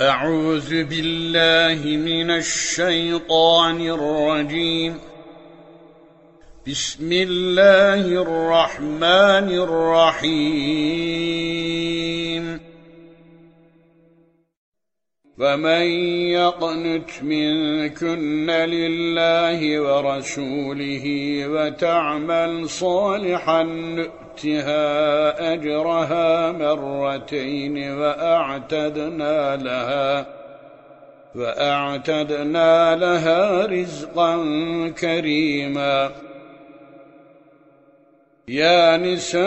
أعوذ بالله من الشيطان الرجيم. بسم الله الرحمن الرحيم. فمن يقنت منكن لله ورسوله وتعمل صالحا نؤتها أجرها مرتين وأعتدنا لها وأعتدنا لها رزقا كريما. يا نساء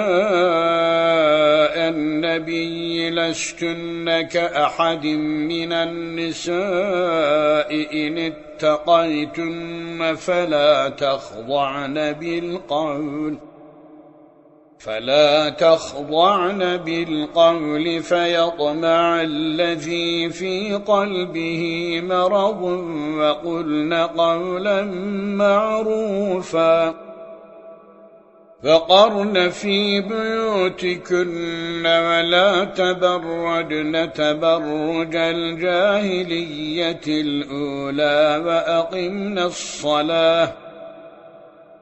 النبي لستن كأحد من النساء إن اتقيتن فلا تخضعن بالقول. فلا تخضعن بالقول فيطمع الذي في قلبه مرض وقلن قولا معروفا فقرن في بيوتكن ولا تبردن تبرج الجاهلية الأولى وأقمنا الصلاة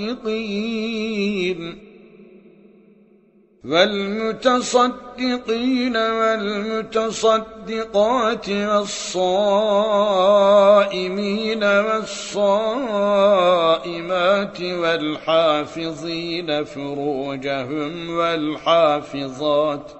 والمتصدقين والمتصدقين والمتصدقات والصائمين والصائمات والحافظين فروجهم والحافظات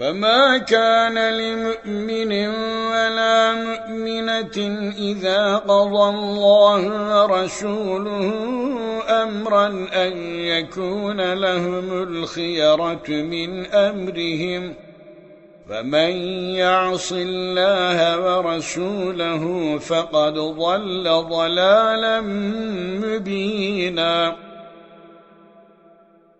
وما كان لمؤمن ولا مؤمنة إذا قضى الله ورسوله أمرا أن يكون لهم الخيرة من أمرهم فمن يعص الله ورسوله فقد ضل ضلالا مبيناً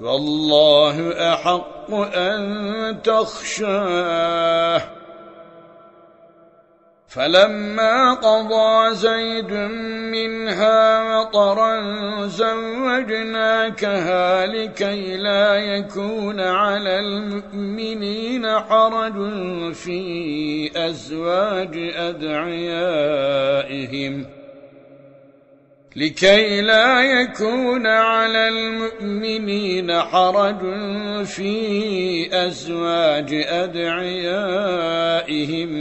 والله أحق أن تخشاه. فلما قضى زيد منها وطرا زوجناكها لكي لا يكون على المؤمنين حرج في أزواج أدعيائهم. لكي لا يكون على المؤمنين حرج في أزواج أدعيائهم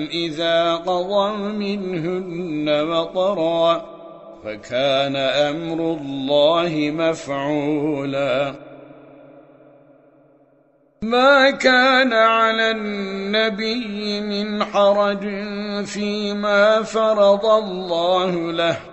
إذا قضوا منهن وطرا فكان أمر الله مفعولا. ما كان على النبي من حرج فيما فرض الله له.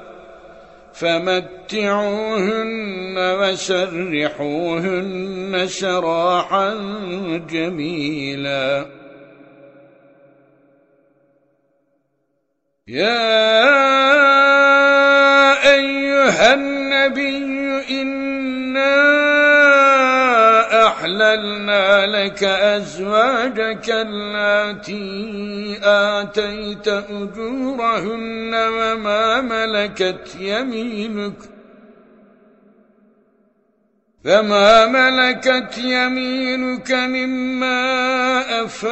فمتعوهن وسرحوهن سراحا جميلا. يا أيها النبي أحللنا لك أزواجك التي آتيت أجورهن وما ملكت يمينك فما ملكت يمينك مما أفاء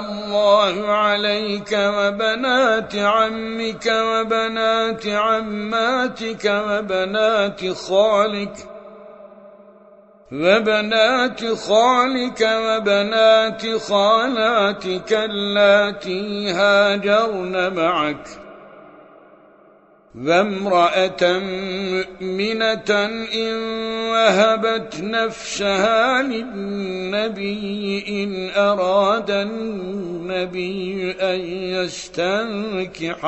الله عليك وبنات عمك وبنات عماتك وبنات خالك وبنات خالك وبنات خالاتك اللاتي هاجرن معك وامرأة مؤمنة إن وهبت نفسها للنبي إن أراد النبي أن يستنكحها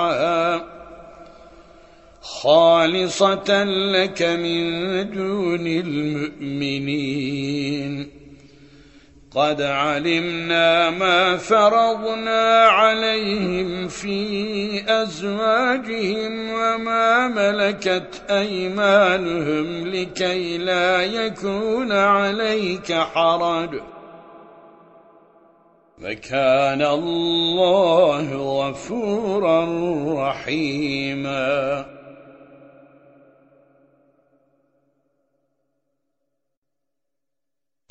خالصة لك من دون المؤمنين. قد علمنا ما فرضنا عليهم في أزواجهم وما ملكت أيمانهم لكي لا يكون عليك حرج. وكان الله غفورا رحيماً.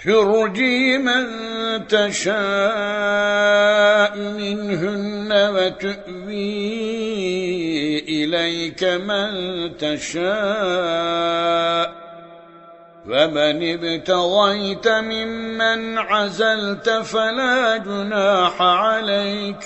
ترجي من تشاء منهن وتؤوي إليك من تشاء ومن ابتغيت ممن عزلت فلا جناح عليك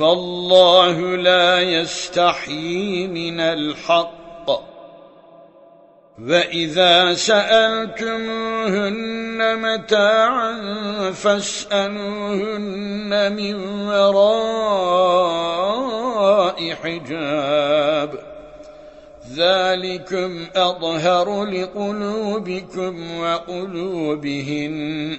والله لا يستحيي من الحق. وإذا سألتموهن متاعا فاسألوهن من وراء حجاب. ذلكم أظهر لقلوبكم وقلوبهن.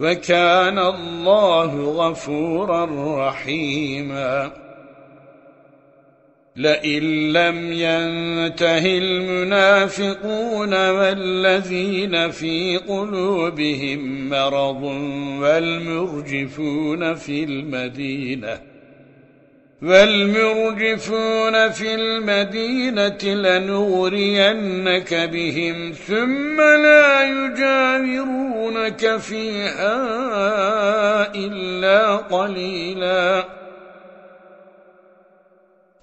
وكان الله غفورا رحيما. لئن لم ينته المنافقون والذين في قلوبهم مرض والمرجفون في المدينة والمرجفون في المدينة لنغرينك بهم ثم لا يجاورونك فيها إلا قليلا.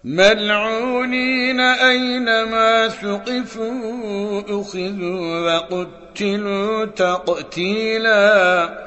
ملعونين أينما ثقفوا أخذوا وقتلوا تقتيلاً.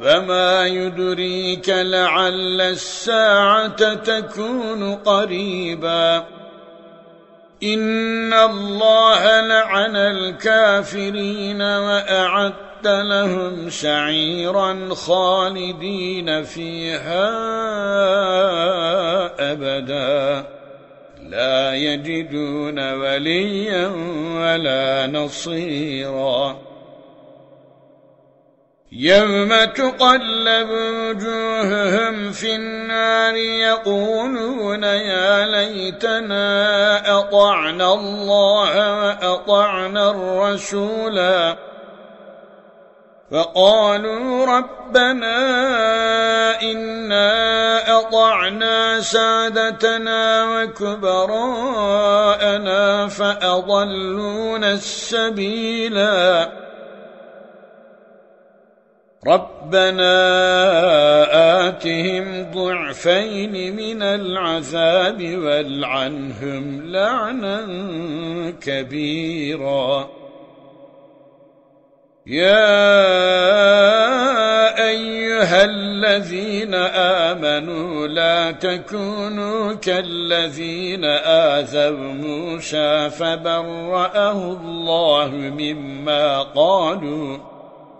وما يدريك لعل الساعة تكون قريبا إن الله لعن الكافرين وأعد لهم سعيرا خالدين فيها أبدا لا يجدون وليا ولا نصيراً يوم تقلب وجوههم في النار يقولون يا ليتنا أطعنا الله وأطعنا الرسولا فقالوا ربنا إنا أطعنا سادتنا وكبراءنا فأضلون السبيلا ربنا آتهم ضعفين من العذاب والعنهم لعنا كبيرا يا أيها الذين آمنوا لا تكونوا كالذين آذوا موسى فبرأه الله مما قالوا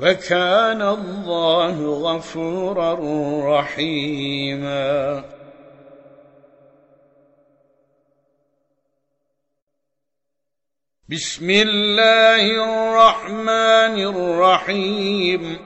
وكان الله غفورا رحيماً. بسم الله الرحمن الرحيم.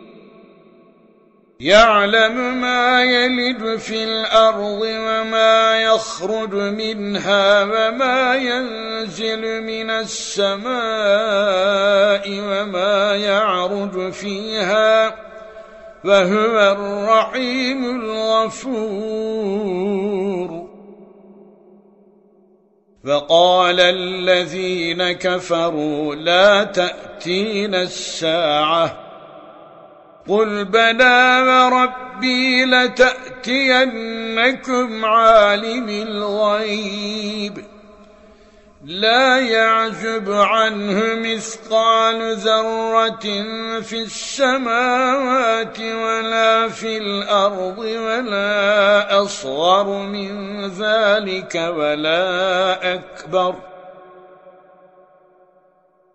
يعلم ما يلد في الأرض وما يخرج منها وما ينزل من السماء وما يعرج فيها وهو الرحيم الغفور. وقال الذين كفروا لا تأتين الساعة قل بلى وربي لتأتينكم عالم الغيب. لا يعجب عنه مثقال ذرة في السماوات ولا في الأرض ولا أصغر من ذلك ولا أكبر.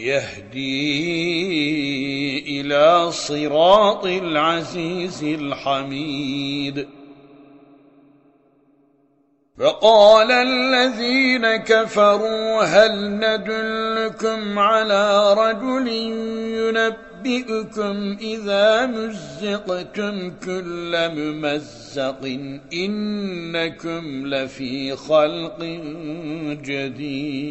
ويهدي إلى صراط العزيز الحميد. فقال الذين كفروا هل ندلكم على رجل ينبئكم إذا مزقتم كل ممزق إنكم لفي خلق جديد.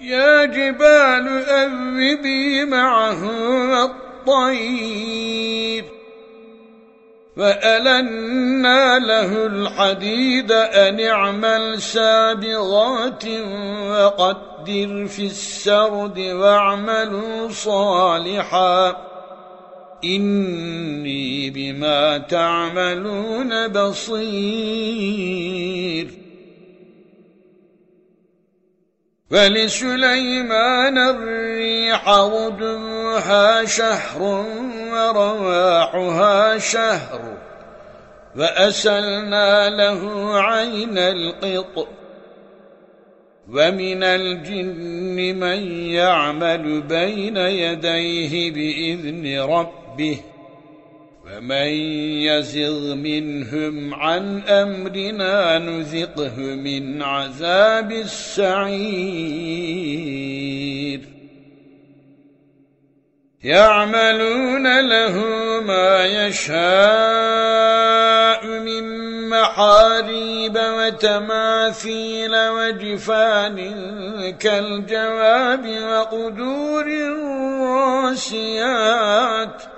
يا جبال أذبي معه الطير. فألنا له الحديد أن اعمل سابغات وقدر في السرد واعملوا صالحا. إني بما تعملون بصير. ولسليمان الريح غدوها شهر ورواحها شهر فأسلنا له عين القط ومن الجن من يعمل بين يديه بإذن ربه ومن يزغ منهم عن أمرنا نذقه من عذاب السعير. يعملون له ما يشاء من محاريب وتماثيل وجفان كالجواب وقدور الراسيات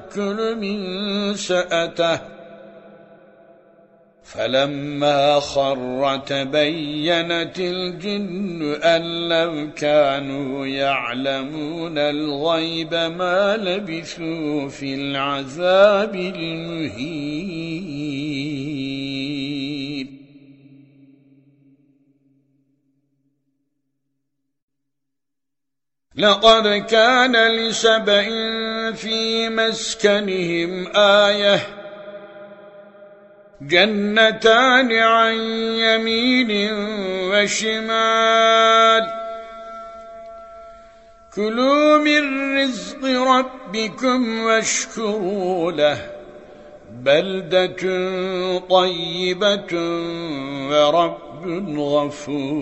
من سأته فلما خر تبينت الجن أن لو كانوا يعلمون الغيب ما لبثوا في العذاب المهين. لقد كان لسبئ في مسكنهم آيةٌ جنتان عن يمين وشمال. كلوا من رزق ربكم واشكروا له بلدة طيبة ورب غفور.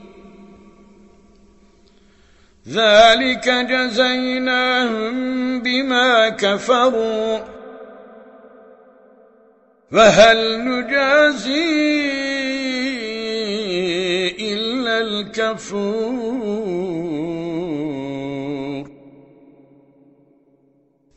ذلك جزيناهم بما كفروا. وهل نجازي إلا الكفور؟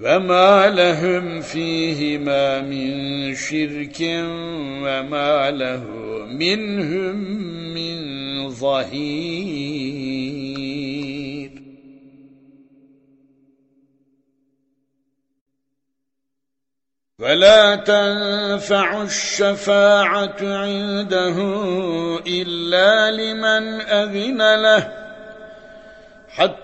وما لهم فيهما من شرك وما له منهم من ظهير ولا تنفع الشفاعة عنده إلا لمن أذن له حتى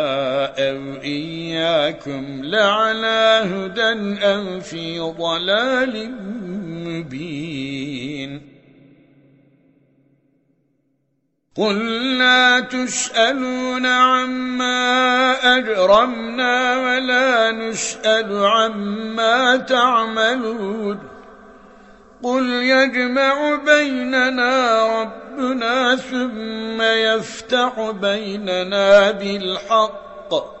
أو إياكم لعلى هدى أو في ضلال مبين. قل لا تسألون عما أجرمنا ولا نسأل عما تعملون. قل يجمع بيننا ربنا ثم يفتح بيننا بالحق.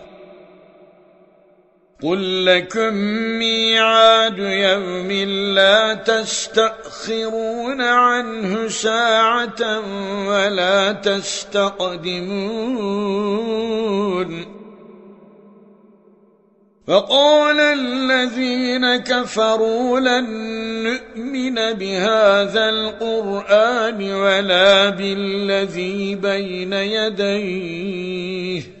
قل لكم ميعاد يوم لا تستأخرون عنه ساعة ولا تستقدمون فقال الذين كفروا لن نؤمن بهذا القرآن ولا بالذي بين يديه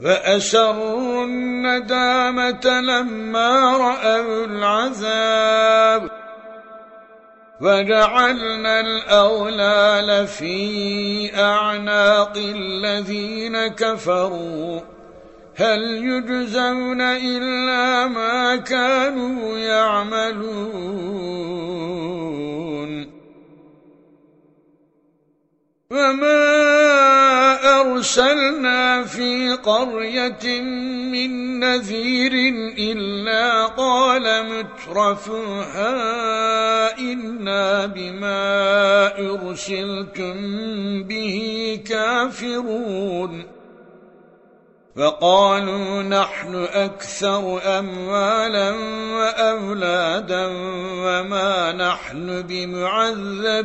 فأسروا الندامة لما رأوا العذاب وجعلنا الأولال في أعناق الذين كفروا. هل يجزون إلا ما كانوا يعملون؟ وما أرسلنا في قرية من نذير إلا قال مترفها إنا بما أرسلتم به كافرون فقالوا نحن أكثر أموالا وأولادا وما نحن بمعذبين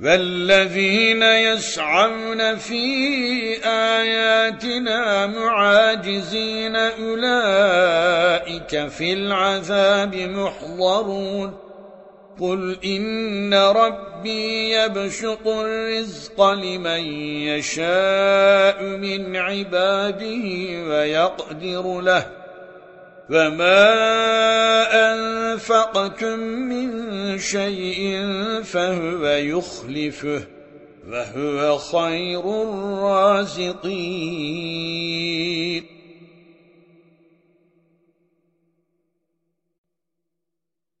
والذين يسعون في آياتنا معاجزين أولئك في العذاب محضرون قل إن ربي يبشق الرزق لمن يشاء من عباده ويقدر له فما أنفقتم من شيء فهو يخلفه وهو خير الرازقين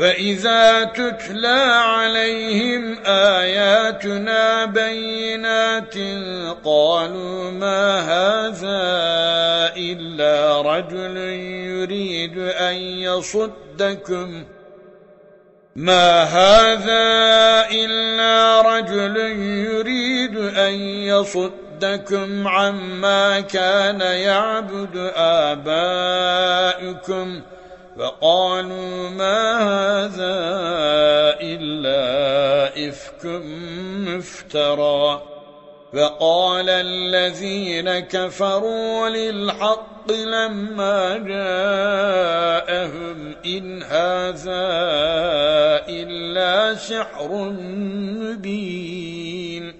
فإذا تتلى عليهم آياتنا بينات قالوا ما هذا إلا رجل يريد أن يصدكم ما هذا إلا رجل يريد أن يصدكم عما كان يعبد آباؤكم فقالوا ما هذا إلا إفك مفترى. فقال الذين كفروا للحق لما جاءهم إن هذا إلا سحر مبين.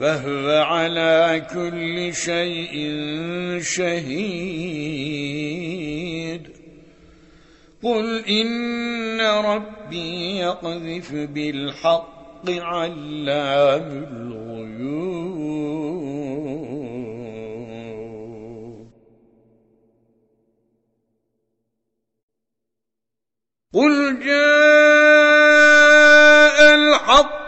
فهو على كل شيء شهيد. قل إن ربي يقذف بالحق علام الغيوب. قل جاء الحق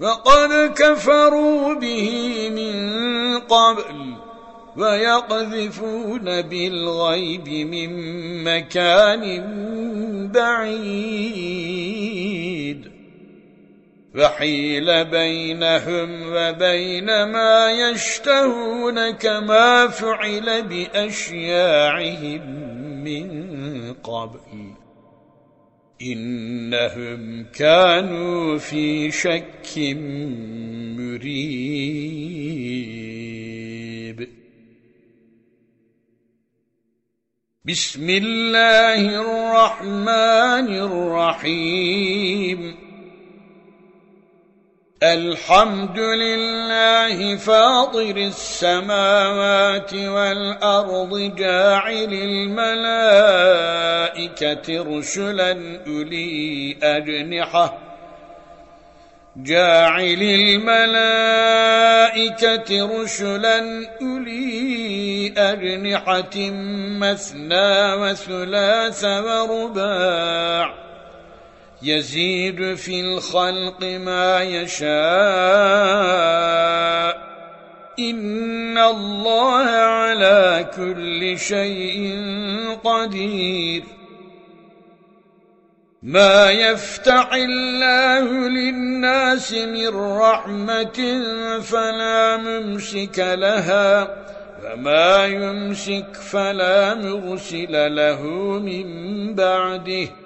وقد كفروا به من قبل ويقذفون بالغيب من مكان بعيد. وحيل بينهم وبين ما يشتهون كما فعل بأشياعهم من قبل. إنهم كانوا في شك مريب. بسم الله الرحمن الرحيم. الحمد لله فاطر السماوات والأرض جاعل الملائكة رسلا أولي أجنحة. جاعل الملائكة رسلا أولي أجنحة مثنى وثلاث ورباع. يزيد في الخلق ما يشاء. إن الله على كل شيء قدير. ما يفتح الله للناس من رحمة فلا ممسك لها فما يمسك فلا مرسل له من بعده.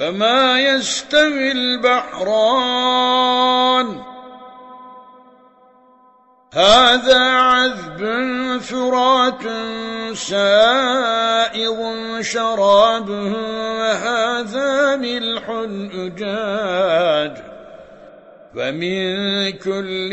فما يستوي البحران. هذا عذب فرات سائغ شرابه وهذا ملح أجاج. ومن كل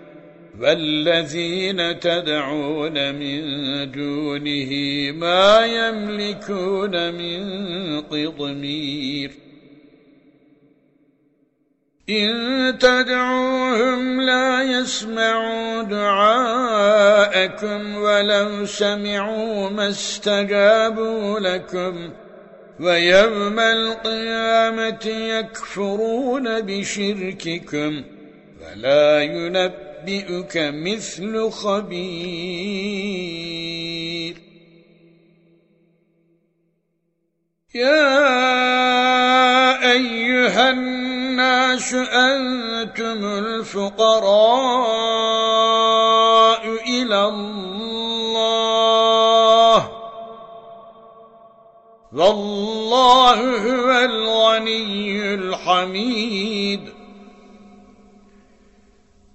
والذين تدعون من دونه ما يملكون من قضمير إن تدعوهم لا يسمعوا دعاءكم ولو سمعوا ما استجابوا لكم ويوم القيامة يكفرون بشرككم فلا ينبئك مثل خبير. يا أيها الناس أنتم الفقراء إلى الله. والله هو الغني الحميد.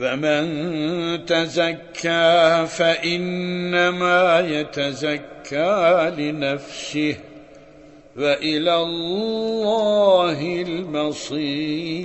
فمن تزكى فإنما يتزكى لنفسه وإلى الله المصير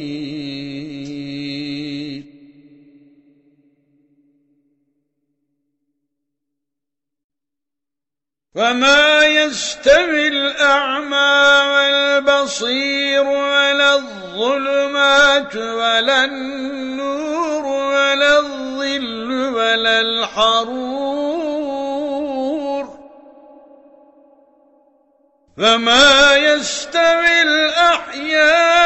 وما يستوي الأعمى والبصير ولا الظلمات ولا النور ولا الظل ولا الحرور. وما يستوي الأحياء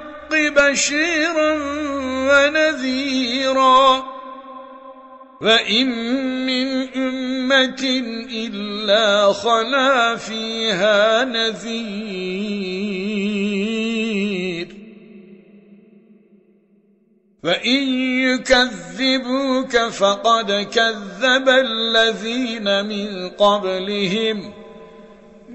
بشيرا ونذيرا. وَإِن مِّنْ أُمَّةٍ إِلَّا خَلَا فِيهَا نَذِيرٌ. وَإِن يُكَذِّبُوكَ فَقَدْ كَذَّبَ الَّذِينَ مِن قَبْلِهِمْ.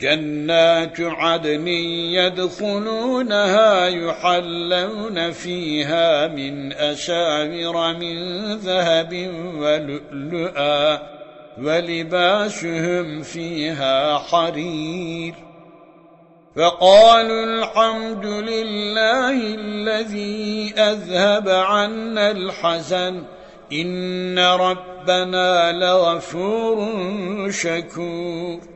جنات عدن يدخلونها يحلون فيها من أساور من ذهب ولؤلؤا ولباسهم فيها حرير. فقالوا الحمد لله الذي أذهب عنا الحزن. إن ربنا لغفور شكور.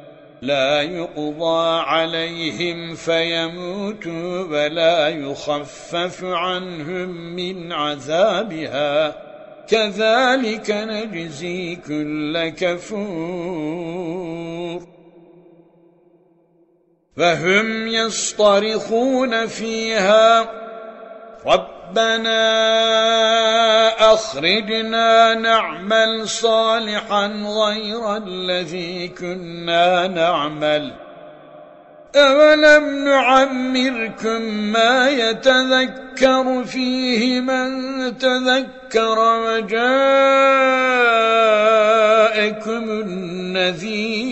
لا يقضى عليهم فيموتوا ولا يخفف عنهم من عذابها. كذلك نجزي كل كفور. فهم يصطرخون فيها. ربنا أخرجنا نعمل صالحا غير الذي كنا نعمل. أولم نعمركم ما يتذكر فيه من تذكر وجاءكم النذير.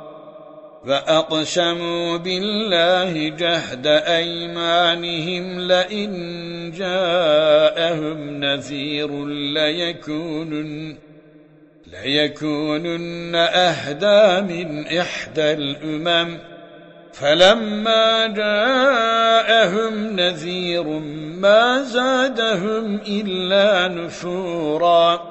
فأقسموا بالله جهد أيمانهم لئن جاءهم نذير ليكونن ليكونن أهدى من إحدى الأمم فلما جاءهم نذير ما زادهم إلا نفوراً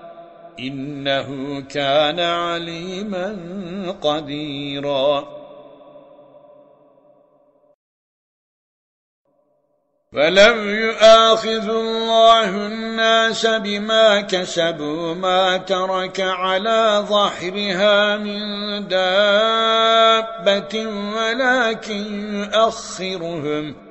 إنه كان عليما قديرا. ولم يؤاخذ الله الناس بما كسبوا ما ترك على ظهرها من دابة ولكن يؤخرهم.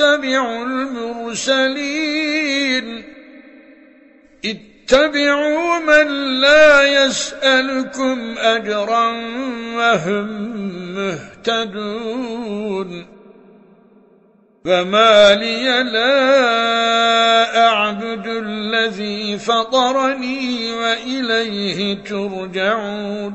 اتبعوا المرسلين. اتبعوا من لا يسألكم أجرا وهم مهتدون. فما لي لا أعبد الذي فطرني وإليه ترجعون.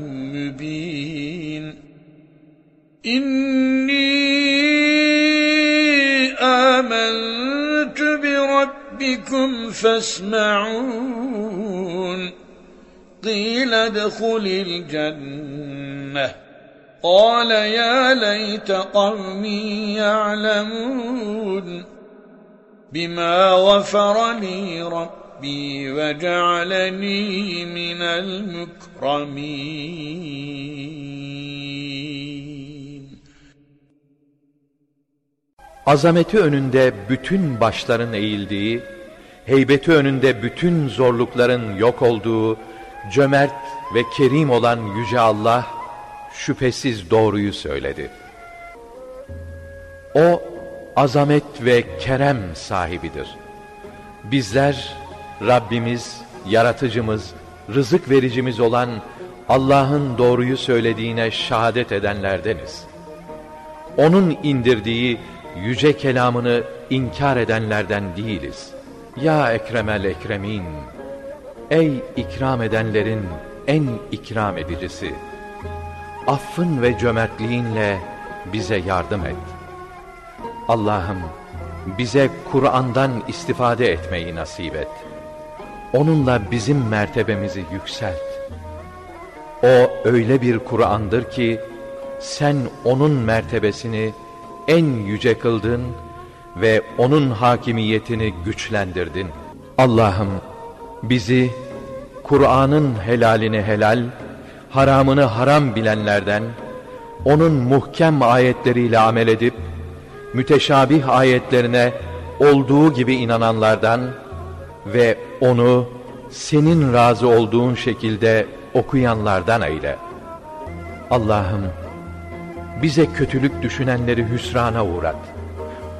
مبين. إني آمنت بربكم فاسمعون. قيل ادخل الجنة. قال يا ليت قومي يعلمون. بما غفر لي ربي وجعلني من المكرمين Azameti önünde bütün başların eğildiği, heybeti önünde bütün zorlukların yok olduğu, cömert ve kerim olan Yüce Allah, şüphesiz doğruyu söyledi. O, azamet ve kerem sahibidir. Bizler, Rabbimiz, yaratıcımız, rızık vericimiz olan Allah'ın doğruyu söylediğine şehadet edenlerdeniz. Onun indirdiği yüce kelamını inkar edenlerden değiliz. Ya Ekremel Ekremin, ey ikram edenlerin en ikram edicisi, affın ve cömertliğinle bize yardım et. Allah'ım bize Kur'an'dan istifade etmeyi nasip et. Onunla bizim mertebemizi yükselt. O öyle bir Kur'an'dır ki sen onun mertebesini en yüce kıldın ve onun hakimiyetini güçlendirdin. Allah'ım bizi Kur'an'ın helalini helal, haramını haram bilenlerden, onun muhkem ayetleriyle amel edip, müteşabih ayetlerine olduğu gibi inananlardan ve onu senin razı olduğun şekilde okuyanlardan eyle. Allah'ım bize kötülük düşünenleri hüsrana uğrat.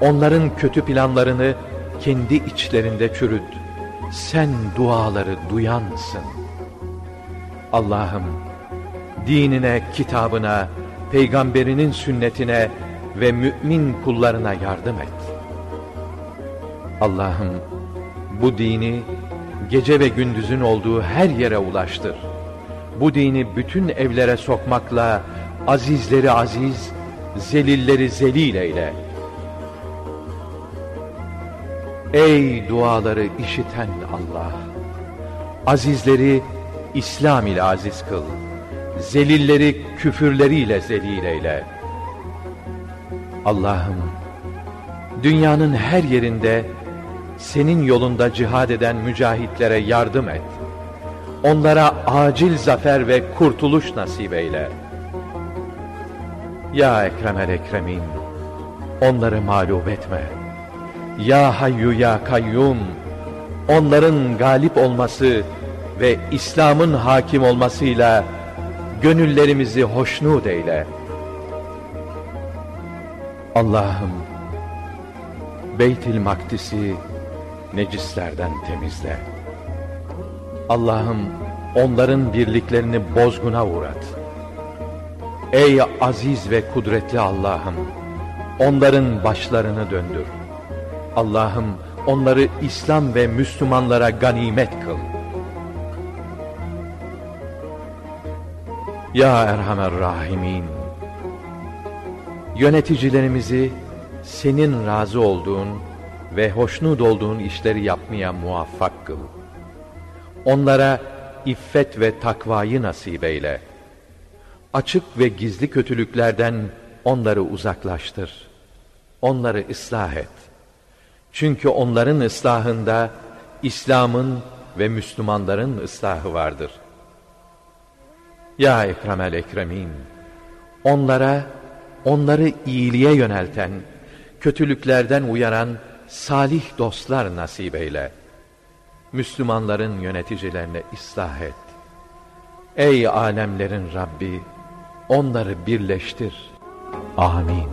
Onların kötü planlarını kendi içlerinde çürüt. Sen duaları duyansın. Allah'ım dinine, kitabına, peygamberinin sünnetine ve mümin kullarına yardım et. Allah'ım bu dini gece ve gündüzün olduğu her yere ulaştır. Bu dini bütün evlere sokmakla azizleri aziz, zelilleri zelil eyle. Ey duaları işiten Allah! Azizleri İslam ile aziz kıl. Zelilleri küfürleriyle zelil eyle. Allah'ım, dünyanın her yerinde senin yolunda cihad eden mücahitlere yardım et. Onlara acil zafer ve kurtuluş nasip eyle. Ya Ekremel Ekremin, onları mağlup etme. Ya Hayyu Ya Kayyum, onların galip olması ve İslam'ın hakim olmasıyla gönüllerimizi hoşnut eyle. Allah'ım, Beytil Makdis'i necislerden temizle. Allah'ım, onların birliklerini bozguna uğrat. Ey aziz ve kudretli Allah'ım, onların başlarını döndür. Allah'ım, onları İslam ve Müslümanlara ganimet kıl. Ya Erhamer Rahimin, yöneticilerimizi senin razı olduğun ve hoşnut olduğun işleri yapmaya muvaffak kıl. Onlara iffet ve takvayı nasip eyle. Açık ve gizli kötülüklerden onları uzaklaştır. Onları ıslah et. Çünkü onların ıslahında İslam'ın ve Müslümanların ıslahı vardır. Ya Ekremel Ekremin, onlara, onları iyiliğe yönelten, kötülüklerden uyaran salih dostlar nasip eyle. Müslümanların yöneticilerine ıslah et. Ey alemlerin Rabbi, onları birleştir. Amin.